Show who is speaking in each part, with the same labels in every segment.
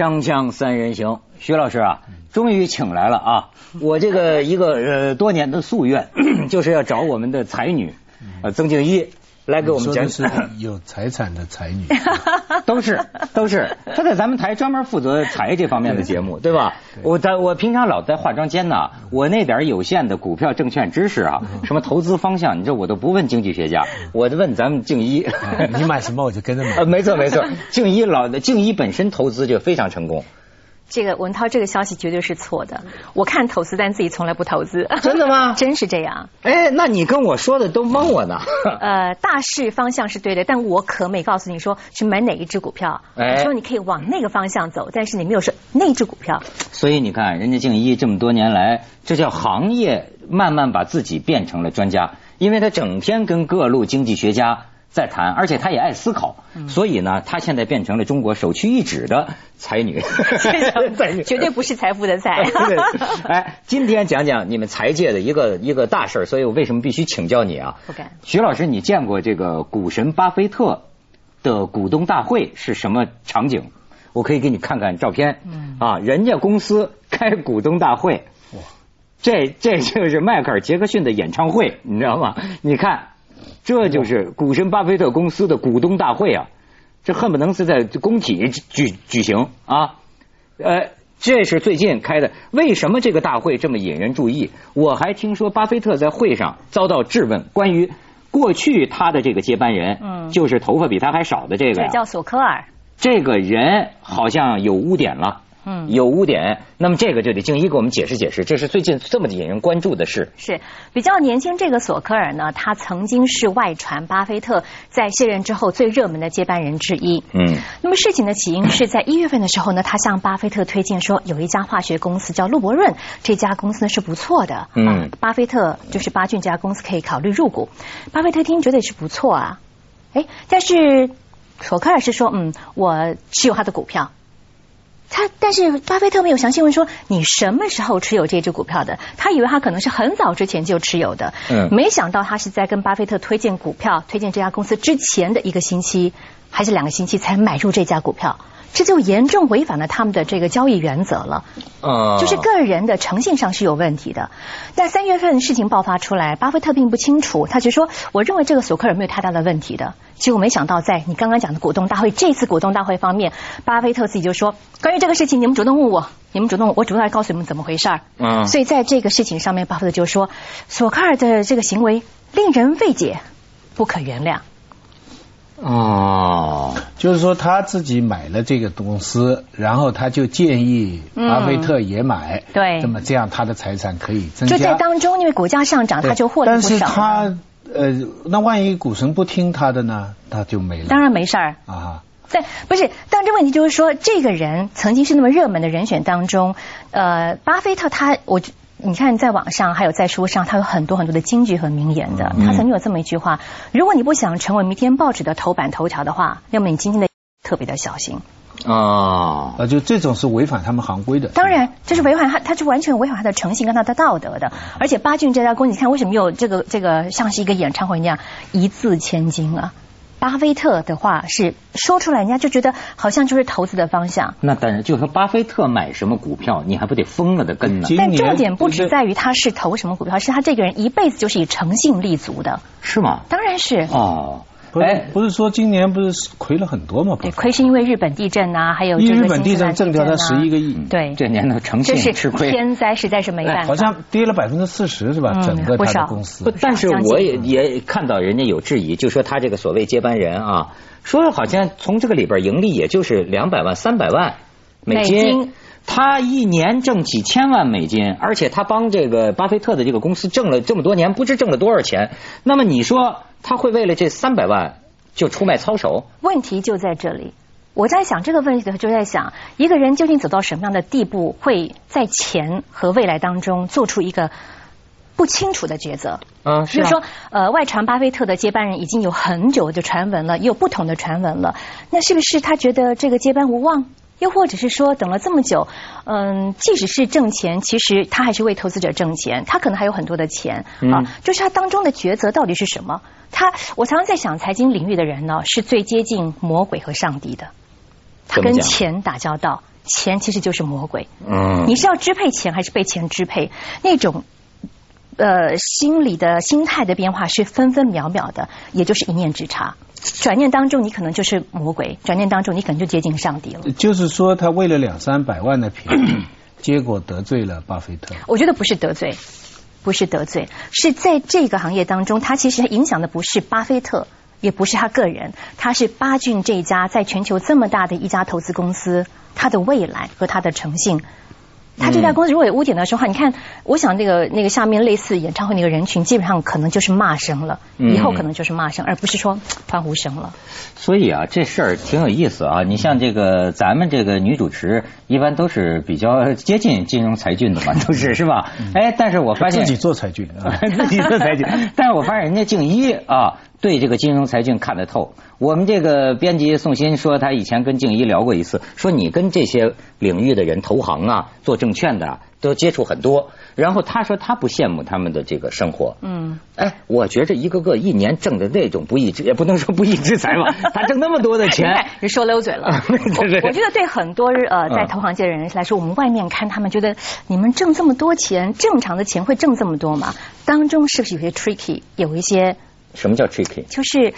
Speaker 1: 锵锵三人行，徐老师啊，终于请来了啊！我这个一个呃多年的夙愿，就是要找我们的才女，呃曾静一来给我们讲。
Speaker 2: 是 有财产的才女，
Speaker 1: 都是都是，他在咱们台专门负责财这方面的节目，对吧？我在我平常老在化妆间呢，我那点有限的股票证券知识啊，什么投资方向，你这我都不问经济学家，我就问咱们静一，
Speaker 2: 你买什么我就跟着买。
Speaker 1: 呃，没错没错，静一老的静一本身投资就非常成功。
Speaker 3: 这个文涛这个消息绝对是错的。我看投资，但自己从来不投资。
Speaker 1: 真的吗？
Speaker 3: 真是这样。
Speaker 1: 哎，那你跟我说的都蒙我呢。
Speaker 3: 呃，大势方向是对的，但我可没告诉你说去买哪一只股票。哎，说你可以往那个方向走，但是你没有说那只股票。
Speaker 1: 所以你看，人家静一这么多年来，这叫行业慢慢把自己变成了专家，因为他整天跟各路经济学家。在谈，而且她也爱思考，所以呢，她现在变成了中国首屈一指的才女，才女
Speaker 3: 绝对不是财富的财。
Speaker 1: 哎，今天讲讲你们财界的一个一个大事所以我为什么必须请教你啊？
Speaker 3: 不敢。
Speaker 1: 徐老师，你见过这个股神巴菲特的股东大会是什么场景？我可以给你看看照片。嗯。啊，人家公司开股东大会，哇，这这就是迈克尔杰克逊的演唱会，你知道吗？你看。这就是股神巴菲特公司的股东大会啊！这恨不能是在工体举举行啊！呃，这是最近开的。为什么这个大会这么引人注意？我还听说巴菲特在会上遭到质问，关于过去他的这个接班人，嗯，就是头发比他还少的这个
Speaker 3: 叫索科尔，
Speaker 1: 这个人好像有污点了。嗯，有污点，那么这个就得静一给我们解释解释，这是最近这么引人关注的事。
Speaker 3: 是比较年轻，这个索科尔呢，他曾经是外传巴菲特在卸任之后最热门的接班人之一。嗯，那么事情的起因是在一月份的时候呢，他向巴菲特推荐说有一家化学公司叫陆伯润，这家公司呢是不错的。嗯，巴菲特就是巴郡这家公司可以考虑入股。巴菲特听觉得也是不错啊，哎，但是索科尔是说，嗯，我持有他的股票。他但是巴菲特没有详细问说你什么时候持有这只股票的？他以为他可能是很早之前就持有的，嗯，没想到他是在跟巴菲特推荐股票、推荐这家公司之前的一个星期还是两个星期才买入这家股票。这就严重违反了他们的这个交易原则了，啊，就是个人的诚信上是有问题的。但三月份事情爆发出来，巴菲特并不清楚，他就说：“我认为这个索克尔没有太大的问题的。”结果没想到，在你刚刚讲的股东大会，这次股东大会方面，巴菲特自己就说：“关于这个事情，你们主动问我，你们主动，我主动来告诉你们怎么回事儿。”嗯，所以在这个事情上面，巴菲特就说：“索克尔的这个行为令人费解，不可原谅。”
Speaker 2: 哦，就是说他自己买了这个公司，然后他就建议巴菲特也买，
Speaker 3: 对，
Speaker 2: 那么这样他的财产可以增加。
Speaker 3: 就在当中，因为股价上涨，他就获
Speaker 2: 得不少。但是他呃，那万一股神不听他的呢，他就没了。
Speaker 3: 当然没事儿啊。在不是，但这问题就是说，这个人曾经是那么热门的人选当中，呃，巴菲特他我。你看，在网上还有在书上，他有很多很多的金句和名言的。他曾经有这么一句话：如果你不想成为明天报纸的头版头条的话，要么你今天的特别的小心。
Speaker 2: 啊，啊，就这种是违反他们行规的。
Speaker 3: 当然，这是违反他，他是完全违反他的诚信跟他的道德的。而且八骏这家公司，你看为什么有这个这个像是一个演唱会那样一字千金啊？巴菲特的话是说出来，人家就觉得好像就是投资的方向。
Speaker 1: 那当然，就说巴菲特买什么股票，你还不得疯了的跟呢？
Speaker 3: 但重点不只在于他是投什么股票，是他这个人一辈子就是以诚信立足的。
Speaker 1: 是吗？
Speaker 3: 当然是。哦。
Speaker 2: 哎，不是说今年不是亏了很多吗？
Speaker 3: 对，亏是因为日本地震啊，还有这个
Speaker 2: 日本地震挣掉他十一个亿。
Speaker 3: 对，
Speaker 1: 这年头诚信吃亏，
Speaker 3: 天灾实在是没办法。
Speaker 2: 好像跌了百分之四十是吧？整个他的公司。
Speaker 1: 但是我也也看到人家有质疑，就说他这个所谓接班人啊，说好像从这个里边盈利也就是两百万、三百万美金，他一年挣几千万美金，而且他帮这个巴菲特的这个公司挣了这么多年，不知挣了多少钱。那么你说？他会为了这三百万就出卖操守？
Speaker 3: 问题就在这里。我在想这个问题的时候，就在想一个人究竟走到什么样的地步，会在钱和未来当中做出一个不清楚的抉择？嗯，就是说，呃，外传巴菲特的接班人已经有很久的传闻了，也有不同的传闻了。那是不是他觉得这个接班无望？又或者是说，等了这么久，嗯，即使是挣钱，其实他还是为投资者挣钱，他可能还有很多的钱啊。就是他当中的抉择到底是什么？他，我常常在想，财经领域的人呢，是最接近魔鬼和上帝的。他跟钱打交道，钱其实就是魔鬼。嗯，你是要支配钱还是被钱支配？那种呃心理的心态的变化是分分秒秒的，也就是一念之差。转念当中，你可能就是魔鬼；转念当中，你可能就接近上帝了。
Speaker 2: 就是说，他为了两三百万的便宜，结果得罪了巴菲特。
Speaker 3: 我觉得不是得罪，不是得罪，是在这个行业当中，他其实影响的不是巴菲特。也不是他个人，他是巴郡这家在全球这么大的一家投资公司，他的未来和他的诚信。他这家公司如果有污点的时候，你看，我想那个那个下面类似演唱会那个人群，基本上可能就是骂声了，以后可能就是骂声，而不是说 欢呼声了。
Speaker 1: 所以啊，这事儿挺有意思啊。你像这个咱们这个女主持，一般都是比较接近金融才俊的嘛，都是是吧？哎，但是我发现
Speaker 2: 自己做才俊，
Speaker 1: 自己做才俊，但是我发现人家静一啊。对这个金融财经看得透。我们这个编辑宋鑫说，他以前跟静怡聊过一次，说你跟这些领域的人投行啊、做证券的都接触很多。然后他说他不羡慕他们的这个生活。嗯。哎，我觉着一个个一年挣的那种不义之，也不能说不义之财吧，他挣那么多的钱，
Speaker 3: 你说溜嘴了。我觉得对很多呃在投行界的人来说，我们外面看他们觉得你们挣这么多钱，正常的钱会挣这么多吗？当中是不是有些 tricky，有一些？
Speaker 1: 什么叫 tricky？
Speaker 3: 就是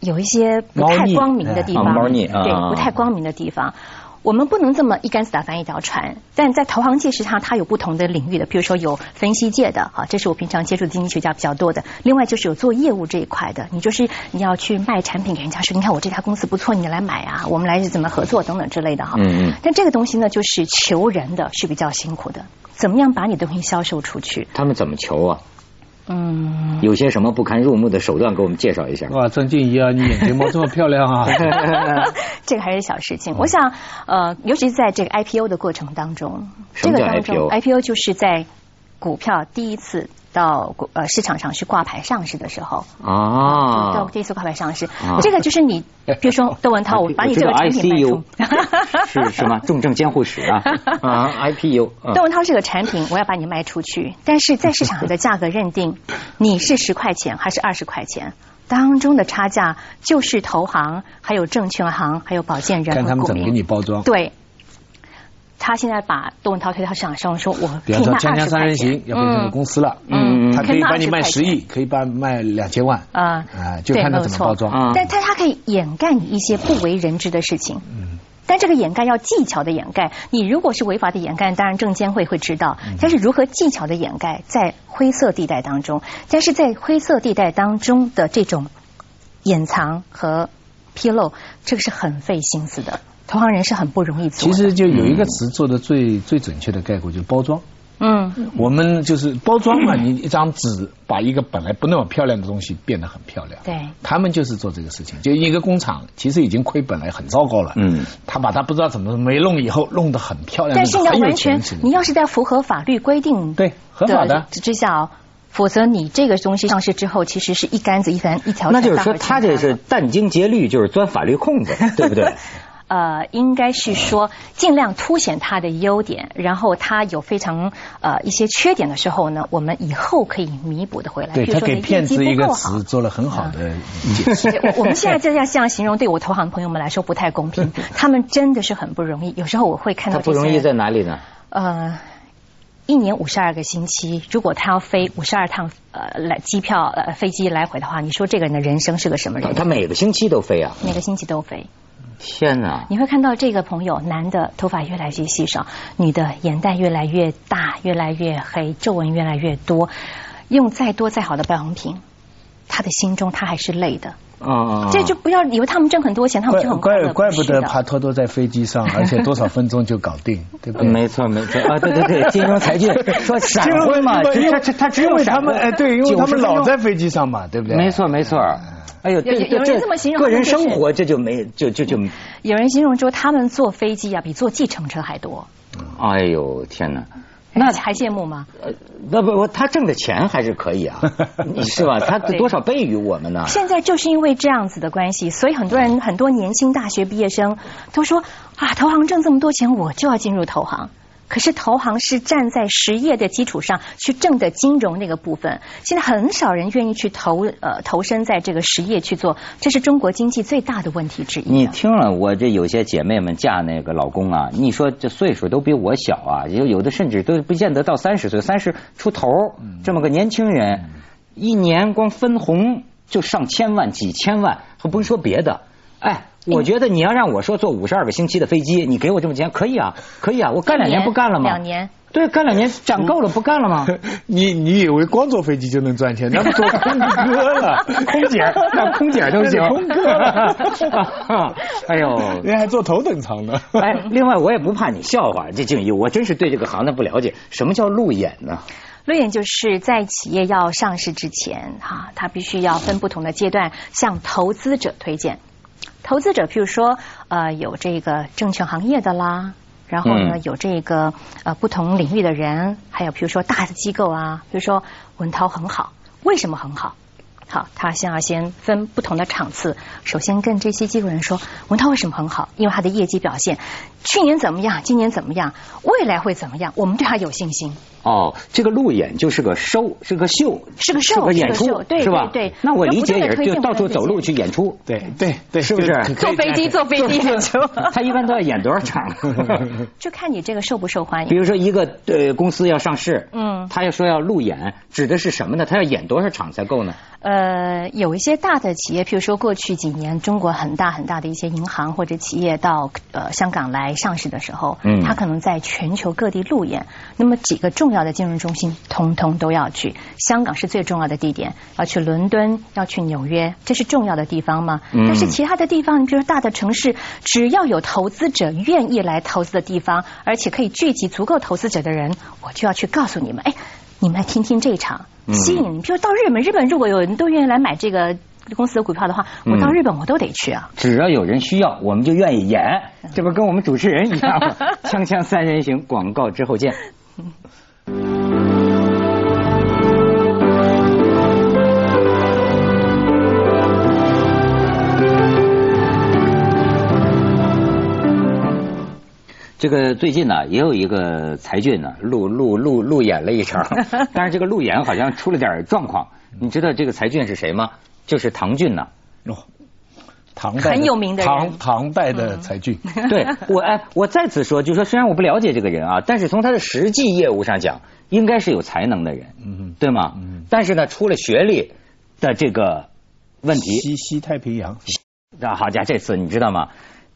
Speaker 3: 有一些不太光明的地方，
Speaker 1: 猫腻
Speaker 3: 对，不太光明的地方。我们不能这么一竿子打翻一条船。但在投行界实际上，它有不同的领域的，比如说有分析界的，哈，这是我平常接触的经济学家比较多的。另外就是有做业务这一块的，你就是你要去卖产品给人家说，你看我这家公司不错，你来买啊，我们来怎么合作等等之类的哈。嗯嗯。但这个东西呢，就是求人的是比较辛苦的，怎么样把你的东西销售出去？
Speaker 1: 他们怎么求啊？嗯，有些什么不堪入目的手段，给我们介绍一下。
Speaker 2: 哇，曾静怡啊，你眼睫毛这么漂亮啊！
Speaker 3: 这个还是小事情。我想，呃，尤其是在这个 IPO 的过程当中，
Speaker 1: 这个当中
Speaker 3: IPO 就是在股票第一次。到呃市场上去挂牌上市的时候。啊，到第一次挂牌上市，这个就是你，比如说 窦文涛，我把你这个产品卖出，
Speaker 1: 是什么重症监护室啊。啊 IPU，
Speaker 3: 窦文涛这个产品我要把你卖出去，但是在市场上的价格认定你是十块钱还是二十块钱，当中的差价就是投行、还有证券行、还有保荐人
Speaker 2: 看他们怎么给你包装。
Speaker 3: 对。他现在把窦文涛推到市场上，说我
Speaker 2: 比方说锵锵三人行要变成公司了，嗯，他可以帮你卖十亿，可以帮卖两千万。啊啊，就看他怎么包装。
Speaker 3: 但他他可以掩盖你一些不为人知的事情，嗯，但这个掩盖要技巧的掩盖。你如果是违法的掩盖，当然证监会会知道。但是如何技巧的掩盖，在灰色地带当中，但是在灰色地带当中的这种掩藏和披露，这个是很费心思的。投行人是很不容易做。
Speaker 2: 其实就有一个词做的最最准确的概括，就是包装。嗯，我们就是包装嘛，你一张纸把一个本来不那么漂亮的东西变得很漂亮。
Speaker 3: 对，
Speaker 2: 他们就是做这个事情。就一个工厂其实已经亏本来很糟糕了。嗯，他把它不知道怎么没弄以后弄得很漂亮。
Speaker 3: 但是你要完全，你要是在符合法律规定
Speaker 2: 对很好的
Speaker 3: 之下，否则你这个东西上市之后，其实是一竿子一翻一条。
Speaker 1: 那就是说，他这是殚精竭虑，就是钻法律空子，对不对？
Speaker 3: 呃，应该是说尽量凸显它的优点，然后它有非常呃一些缺点的时候呢，我们以后可以弥补的回来。
Speaker 2: 对他给骗子一个词做了很好的解释。
Speaker 3: 我我们现在这样这样形容，对我投行朋友们来说不太公平。他们真的是很不容易。有时候我会看到
Speaker 1: 不容易在哪里呢？
Speaker 3: 呃，一年五十二个星期，如果他要飞五十二趟呃来机票呃飞机来回的话，你说这个人的人生是个什么人？
Speaker 1: 他每个星期都飞啊？
Speaker 3: 每个星期都飞。
Speaker 1: 天哪！
Speaker 3: 你会看到这个朋友，男的头发越来越稀少，女的眼袋越来越大，越来越黑，皱纹越来越多。用再多再好的保养品，他的心中他还是累的。啊这就不要以为他们挣很多钱，他们就很
Speaker 2: 怪怪不得帕托多在飞机上，而且多少分钟就搞定，对不对？
Speaker 1: 没错，没错啊！对对对，金融才俊说闪婚嘛，他他他只有
Speaker 2: 他们哎，对，因为他们老在飞机上嘛，对不对？
Speaker 1: 没错，没错。哎呦，有
Speaker 3: 有人这么形容，
Speaker 1: 个人生活这就没就就就。
Speaker 3: 有人形容说，他们坐飞机啊，比坐计程车还多。
Speaker 1: 哎呦天哪，
Speaker 3: 那还羡慕吗？呃，
Speaker 1: 那不不，他挣的钱还是可以啊，是吧？他多少倍于我们呢？
Speaker 3: 现在就是因为这样子的关系，所以很多人很多年轻大学毕业生都说啊，投行挣这么多钱，我就要进入投行。可是投行是站在实业的基础上去挣的金融那个部分。现在很少人愿意去投呃投身在这个实业去做，这是中国经济最大的问题之一。
Speaker 1: 你听了我这有些姐妹们嫁那个老公啊，你说这岁数都比我小啊，有有的甚至都不见得到三十岁，三十出头这么个年轻人，一年光分红就上千万、几千万，还不说别的，哎。我觉得你要让我说坐五十二个星期的飞机，你给我这么钱可以啊，可以啊，我干两年不干了吗？
Speaker 3: 两年。
Speaker 1: 对，干两年攒够了不干了吗？
Speaker 2: 你你以为光坐飞机就能赚钱？那不坐空哥了，
Speaker 1: 空姐那空姐都行。
Speaker 2: 空哥。哎呦，人还坐头等舱呢。
Speaker 1: 哎，另外我也不怕你笑话，这静怡，我真是对这个行当不了解。什么叫路演呢？
Speaker 3: 路演就是在企业要上市之前，哈，它必须要分不同的阶段向投资者推荐。投资者，譬如说，呃，有这个证券行业的啦，然后呢，有这个呃不同领域的人，还有譬如说大的机构啊，比如说文涛很好，为什么很好？好，他先要先分不同的场次，首先跟这些机构人说，文涛为什么很好？因为他的业绩表现，去年怎么样？今年怎么样？未来会怎么样？我们对他有信心。
Speaker 1: 哦，这个路演就是个 show，是个秀，
Speaker 3: 是个 show，
Speaker 1: 是个演出，
Speaker 3: 是
Speaker 1: 吧？
Speaker 3: 对，
Speaker 1: 那我理解也是，就到处走路去演出，
Speaker 2: 对对对，
Speaker 1: 是不是？
Speaker 3: 坐飞机，坐飞机 演出。
Speaker 1: 他一般都要演多少场？
Speaker 3: 就看你这个受不受欢迎。
Speaker 1: 比如说一个呃公司要上市，嗯，他要说要路演，指的是什么呢？他要演多少场才够呢？
Speaker 3: 呃，有一些大的企业，譬如说过去几年中国很大很大的一些银行或者企业到呃香港来上市的时候，嗯，他可能在全球各地路演，那么几个重要的金融中心。通通都要去，香港是最重要的地点，要去伦敦，要去纽约，这是重要的地方吗？嗯但是其他的地方，你比如说大的城市，只要有投资者愿意来投资的地方，而且可以聚集足够投资者的人，我就要去告诉你们，哎，你们来听听这场，吸引。比如到日本，日本如果有人都愿意来买这个公司的股票的话，我到日本我都得去啊。
Speaker 1: 只要有人需要，我们就愿意演，这不跟我们主持人一样吗？锵锵三人行，广告之后见。这个最近呢，也有一个才俊呢，路路路路演了一场，但是这个路演好像出了点状况。你知道这个才俊是谁吗？就是唐骏呐。哦，
Speaker 2: 唐代
Speaker 3: 很有名的
Speaker 2: 唐唐代的才俊。
Speaker 1: 对我哎，我再次说，就说虽然我不了解这个人啊，但是从他的实际业务上讲，应该是有才能的人，嗯，对吗？嗯。但是呢，出了学历的这个问题。
Speaker 2: 西西太平洋。
Speaker 1: 那好家伙，这次你知道吗？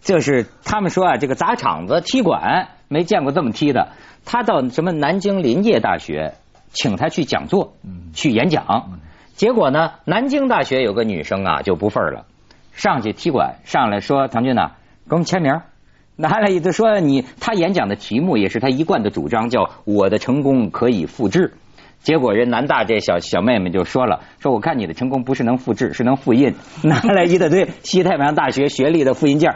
Speaker 1: 就是他们说啊，这个砸场子踢馆没见过这么踢的。他到什么南京林业大学，请他去讲座，去演讲。结果呢，南京大学有个女生啊就不忿了，上去踢馆，上来说唐军呐，给我们签名。拿来一个说你，他演讲的题目也是他一贯的主张，叫我的成功可以复制。结果人南大这小小妹妹就说了，说我看你的成功不是能复制，是能复印。拿来一大堆西太平洋大学学历的复印件，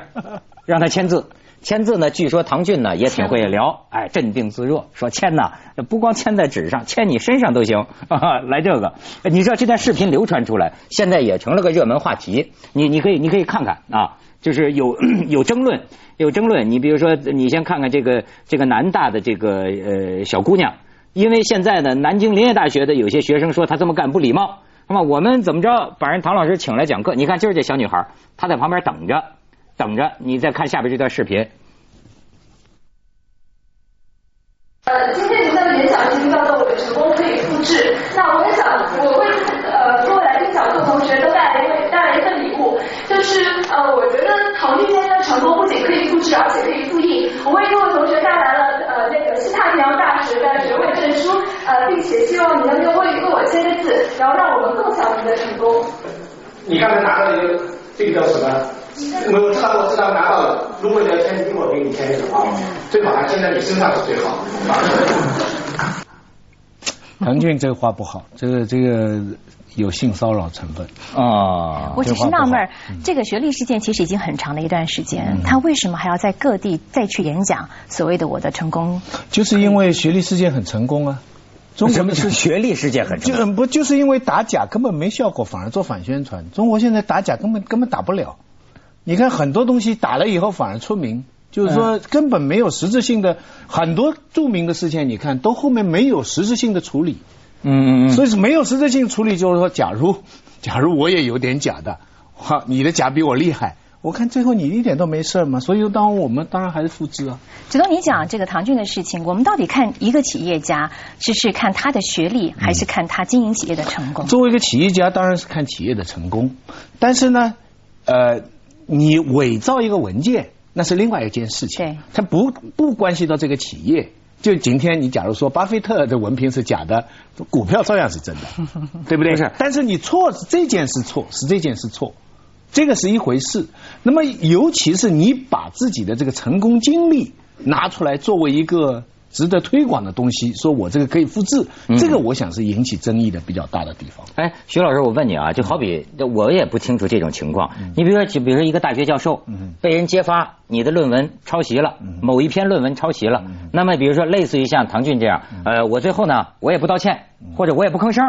Speaker 1: 让他签字。签字呢，据说唐骏呢也挺会聊，哎，镇定自若，说签呐，不光签在纸上，签你身上都行。来这个，你知道这段视频流传出来，现在也成了个热门话题。你你可以你可以看看啊，就是有 有争论，有争论。你比如说，你先看看这个这个南大的这个呃小姑娘。因为现在呢，南京林业大学的有些学生说他这么干不礼貌，那么我们怎么着把人唐老师请来讲课？你看今儿这小女孩，她在旁边等着，等着，你再看下边这段视频。
Speaker 4: 呃，今天您的演讲题叫做“我的成功可以复制”，那我也想我会呃给我来听讲课同学都带来一带来一份礼物，就是呃我觉得唐俊先生的成功不仅可以复制，而且可以复印。我为各位同学带来了呃那个西太平洋大学的学位证书，呃，并且希望你能够为为我签个字，然后让我们共享你的成功。
Speaker 5: 你刚才拿到一个，这个叫什么？我知道，我知道拿到了。如果你要签名，我给你签一个啊，最好还签在你身上是最好。
Speaker 2: 腾俊这个话不好，这个这个。有性骚扰成分啊！
Speaker 3: 我只是纳闷，这个学历事件其实已经很长的一段时间，他为什么还要在各地再去演讲？所谓的我的成功，
Speaker 2: 就是因为学历事件很成功啊！
Speaker 1: 中国的是学历事件很成功，
Speaker 2: 不就是因为打假根本没效果，反而做反宣传？中国现在打假根本根本打不了。你看很多东西打了以后反而出名，就是说根本没有实质性的很多著名的事件，你看都后面没有实质性的处理。嗯嗯嗯。所以是没有实质性处理，就是说，假如假如我也有点假的，好，你的假比我厉害。我看最后你一点都没事嘛，所以当我们当然还是复制啊。
Speaker 3: 子东，你讲这个唐骏的事情，我们到底看一个企业家，是是看他的学历，还是看他经营企业的成功？
Speaker 2: 作为一个企业家，当然是看企业的成功。但是呢，呃，你伪造一个文件，那是另外一件事情。
Speaker 3: 对，
Speaker 2: 它不不关系到这个企业。就今天你假如说巴菲特的文凭是假的，股票照样是真的，对不对？
Speaker 1: 是。
Speaker 2: 但是你错是这件事错，是这件事错。这个是一回事，那么尤其是你把自己的这个成功经历拿出来作为一个值得推广的东西，说我这个可以复制，这个我想是引起争议的比较大的地方。
Speaker 1: 哎，徐老师，我问你啊，就好比我也不清楚这种情况，你比如说，就比如说一个大学教授被人揭发你的论文抄袭了，某一篇论文抄袭了，那么比如说类似于像唐骏这样，呃，我最后呢，我也不道歉，或者我也不吭声。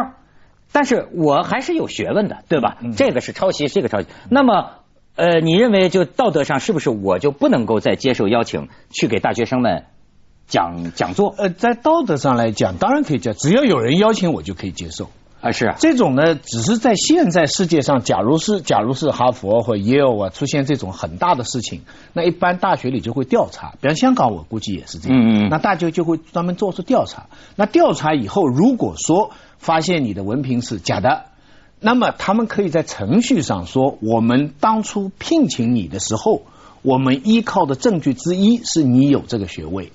Speaker 1: 但是我还是有学问的，对吧？这个是抄袭，这个抄袭。那么，呃，你认为就道德上是不是我就不能够再接受邀请去给大学生们讲讲座？
Speaker 2: 呃，在道德上来讲，当然可以讲，只要有人邀请我就可以接受。
Speaker 1: 啊，是啊。
Speaker 2: 这种呢，只是在现在世界上，假如是假如是哈佛或耶鲁啊出现这种很大的事情，那一般大学里就会调查。比方香港，我估计也是这样。嗯嗯。那大学就会专门做出调查。那调查以后，如果说。发现你的文凭是假的，那么他们可以在程序上说，我们当初聘请你的时候，我们依靠的证据之一是你有这个学位。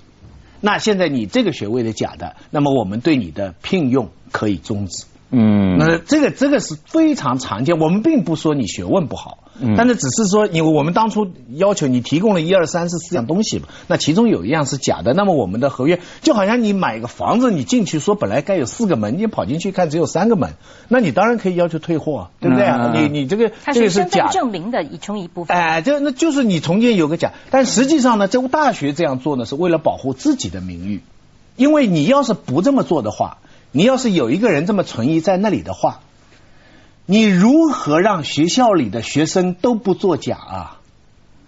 Speaker 2: 那现在你这个学位的假的，那么我们对你的聘用可以终止。嗯，那这个这个是非常常见。我们并不说你学问不好。但是只是说，因为我们当初要求你提供了一二三四四样东西嘛，那其中有一样是假的，那么我们的合约就好像你买个房子，你进去说本来该有四个门，你跑进去看只有三个门，那你当然可以要求退货，对不对？你你这个这个
Speaker 3: 是假证明的其中一部分。
Speaker 2: 哎，这那就是你中间有个假，但实际上呢，这大学这样做呢，是为了保护自己的名誉，因为你要是不这么做的话，你要是有一个人这么存疑在那里的话。你如何让学校里的学生都不作假啊？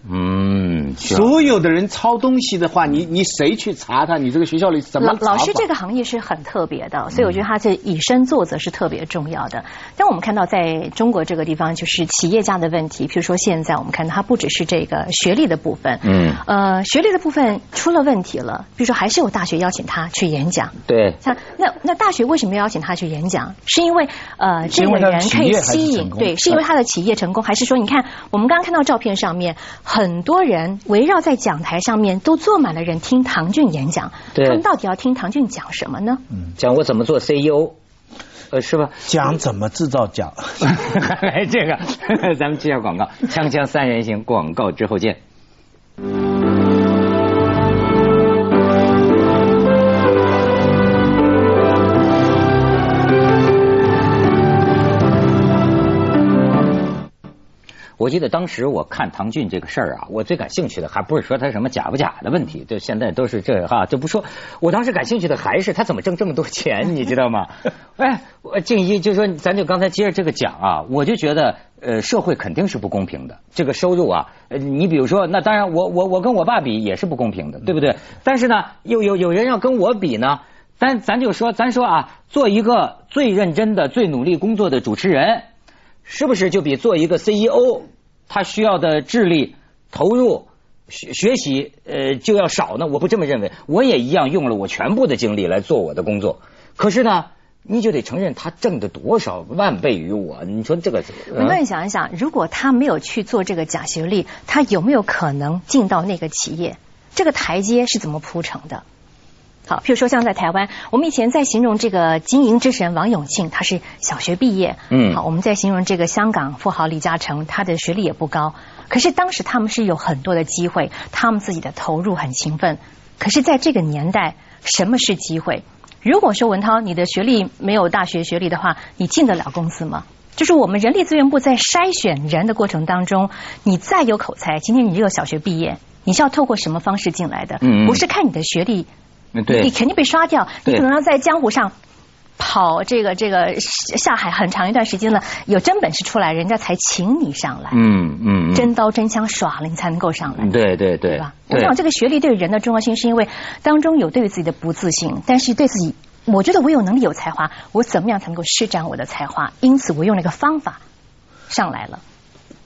Speaker 2: 嗯，所有的人抄东西的话，你你谁去查他？你这个学校里怎么？
Speaker 3: 老老师这个行业是很特别的，所以我觉得他这以身作则是特别重要的。但我们看到在中国这个地方，就是企业家的问题，比如说现在我们看到他不只是这个学历的部分，嗯，呃，学历的部分出了问题了，比如说还是有大学邀请他去演讲，
Speaker 1: 对，
Speaker 3: 像那那大学为什么邀请他去演讲？是因为呃这个人可以吸引，对，是因为他的企业成功，还是说你看我们刚刚看到照片上面？很多人围绕在讲台上面，都坐满了人听唐骏演讲。他们到底要听唐骏讲什么呢？
Speaker 1: 讲我怎么做 CEO，呃，是吧？
Speaker 2: 讲怎么制造奖。
Speaker 1: 来，这个 咱们接下广告，锵锵三人行，广告之后见。我记得当时我看唐骏这个事儿啊，我最感兴趣的还不是说他什么假不假的问题，就现在都是这哈，就不说。我当时感兴趣的还是他怎么挣这么多钱，你知道吗？哎，静一就说，咱就刚才接着这个讲啊，我就觉得呃，社会肯定是不公平的。这个收入啊，呃，你比如说，那当然我我我跟我爸比也是不公平的，对不对？但是呢，有有有人要跟我比呢，但咱就说，咱说啊，做一个最认真的、最努力工作的主持人。是不是就比做一个 CEO，他需要的智力投入学学习呃就要少呢？我不这么认为，我也一样用了我全部的精力来做我的工作。可是呢，你就得承认他挣的多少万倍于我。你说这个？
Speaker 3: 那你想一想，如果他没有去做这个假学历，他有没有可能进到那个企业？这个台阶是怎么铺成的？好，譬如说像在台湾，我们以前在形容这个经营之神王永庆，他是小学毕业。嗯，好，我们在形容这个香港富豪李嘉诚，他的学历也不高，可是当时他们是有很多的机会，他们自己的投入很勤奋。可是在这个年代，什么是机会？如果说文涛你的学历没有大学学历的话，你进得了公司吗？就是我们人力资源部在筛选人的过程当中，你再有口才，今天你只有小学毕业，你是要透过什么方式进来的？嗯，不是看你的学历。
Speaker 1: 你
Speaker 3: 肯定被刷掉，你可能要在江湖上跑这个这个下海很长一段时间了，有真本事出来，人家才请你上来。嗯嗯，真刀真枪耍了，你才能够上来。
Speaker 1: 对对对，
Speaker 3: 吧？我想这个学历对人的重要性，是因为当中有对于自己的不自信，但是对自己，我觉得我有能力有才华，我怎么样才能够施展我的才华？因此，我用了一个方法上来了。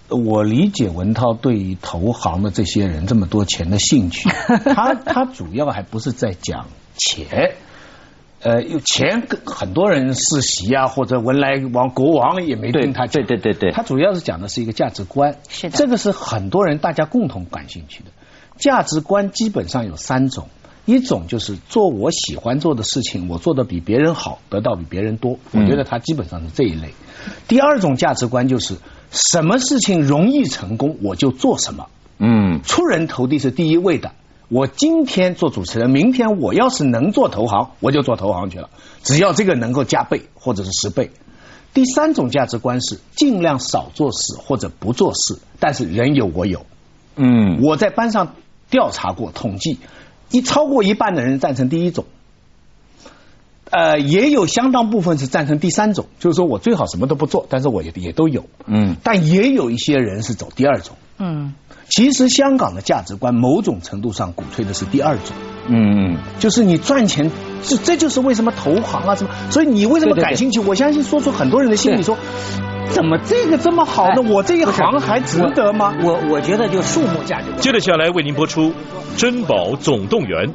Speaker 2: 我理解文涛对于投行的这些人这么多钱的兴趣，他他主要还不是在讲钱。呃，有钱，很多人世袭啊，或者文莱王国王也没听他
Speaker 1: 讲。对对对对，
Speaker 2: 他主要是讲的是一个价值观。
Speaker 3: 是的，
Speaker 2: 这个是很多人大家共同感兴趣的。价值观基本上有三种，一种就是做我喜欢做的事情，我做的比别人好，得到比别人多。我觉得他基本上是这一类。第二种价值观就是什么事情容易成功，我就做什么。嗯，出人头地是第一位的。我今天做主持人，明天我要是能做投行，我就做投行去了。只要这个能够加倍或者是十倍。第三种价值观是尽量少做事或者不做事，但是人有我有。嗯，我在班上调查过统计，一超过一半的人赞成第一种，呃，也有相当部分是赞成第三种，就是说我最好什么都不做，但是我也也都有。嗯，但也有一些人是走第二种。嗯。其实香港的价值观，某种程度上鼓吹的是第二种，嗯，就是你赚钱，这这就是为什么投行啊什么，所以你为什么感兴趣？我相信说出很多人的心里说，怎么这个这么好呢？我这一行还值得吗？
Speaker 1: 我我觉得就数目价值。
Speaker 6: 接着下来为您播出《珍宝总动员》。